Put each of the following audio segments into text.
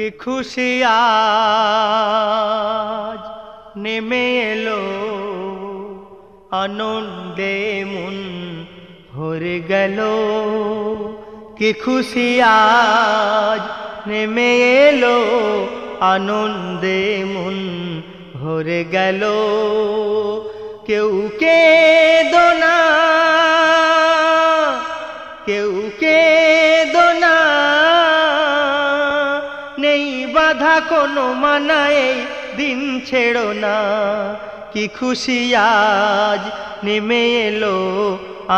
কি খুশি আজ? নেমে এলো আনন্দে মন ভরে গেল। কি খুশি আজ? নেমে এলো আনন্দে মন ভরে গেল। কেউ কে দোনা বাধা কোনো মানায়, দিন ছেড়ো না। কি খুশি আজ নেমে এলো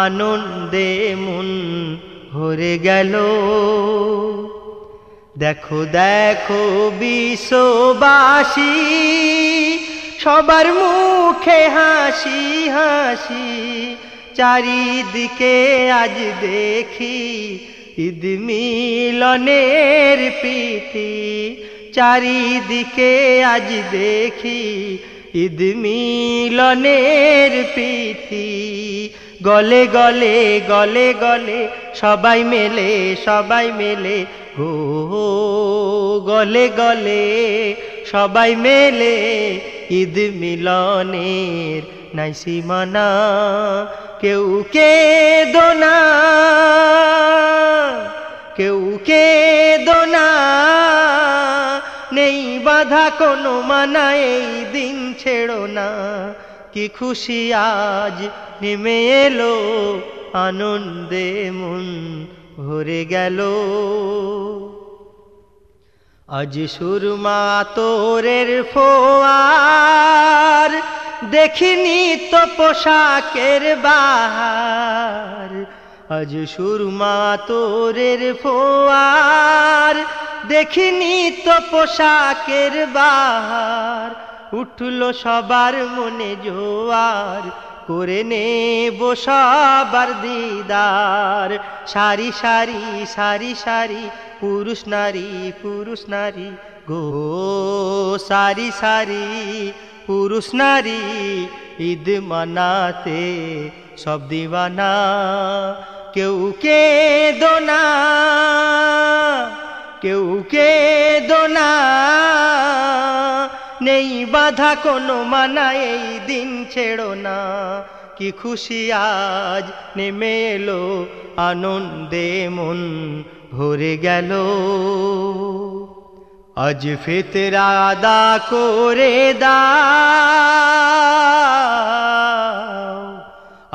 আনন্দে মন ভরে গেল। দেখো দেখো বিশ্ববাসী, সবার মুখে হাসি হাসি। চারিদিকে আজ দেখি ঈদ মিলনের প্রীতি। চারিদিকে আজ দেখি ঈদ মিলনের প্রীতি। গলে গলে গলে গলে সবাই মেলে সবাই মেলে গো গলে গলে সবাই মেলে ঈদ মিলনের নাই সীমানা কেউ কে দোনা, কেউ কে কোনো মানা এই দিন ছেড়ো না। কি খুশি আজ নেমে এলো, আনন্দে মন ভরে গেল। আজ সুরমা তোরের ফোয়ার, দেখিনি তো পোশাকের বাহার। আজ সুরমা তোরের ফোয়ার। দেখিনি তো পোশাকের বাহার। উঠল সবার মনে জোয়ার। করে নেব সবার দিদার। সারি সারি সারি সারি, পুরুষ নারী পুরুষ নারী গো। সারি সারি, পুরুষ নারী ঈদ মানাতে সব দিওয়ানা। কেউ কে দোনা কেউ কে দোনা নেই বাধা, কোনো মানা, এই দিন ছেড়ো না। কি খুশি আজ নেমে এলো, আনন্দে মন ভরে গেল। আজ ফেতরা দা করে দাও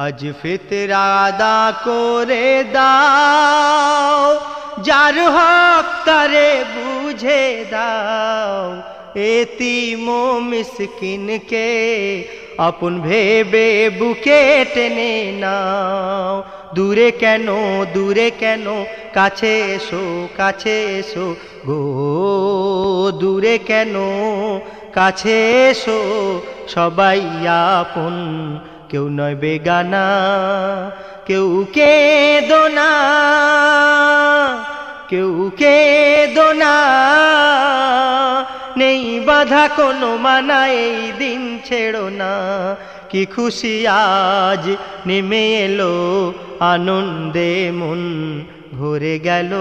আজ ফেতরা আদা করে দাও, যার হক তারে বুঝে দাও। এতিম মিসকিনকে আপন ভেবে বুকে টেনে নাও। দূরে কেন দূরে কেন, কাছে এসো কাছে এসো গো। দূরে কেন, কাছে এসো, সবাই আপন কেউ নয় বেগানা, কেউ কে দোনা কেউ কে দোনা নেই বাধা, কোনো মানা, এই দিন ছেড়ো না। কি খুশি আজ নেমে এলো, আনন্দে মন ভরে গেল।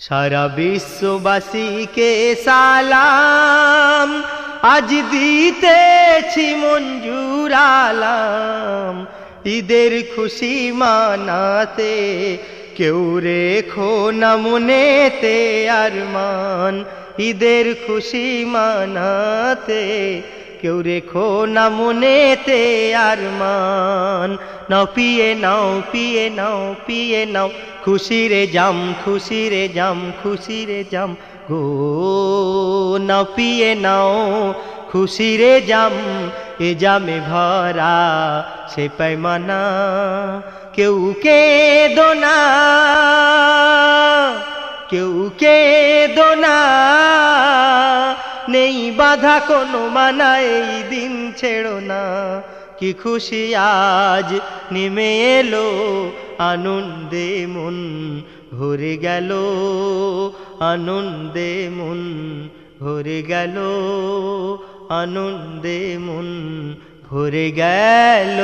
সারা বিশ্ববাসীকে সালাম, আজ দিতেছি মঞ্জুর আলাম। ঈদের খুশি মানাতে কেউ রেখো না মনেতে আরমান। ঈদের খুশি মানাতে কেউ রেখো না মনেতে আরমান। নাও, পিয়ে নাও পিয়ে নাও পিয়ে নাও। খুশি রে জাম খুশি রে জাম খুশি রে জাম। গো, নাও, পিয়ে নাও। খুশিরে যাম এ জামে ভরা সে পাইমানা কেউ কে দোনা, কেউ কে দোনা, নেই বাধা কোনো মানা, এই দিন ছেড়ো না। কি খুশি আজ নেমে এলো, আনন্দে মন ভরে গেল, আনন্দে মন ভরে গেল। আনন্দে মন ভরে গেল।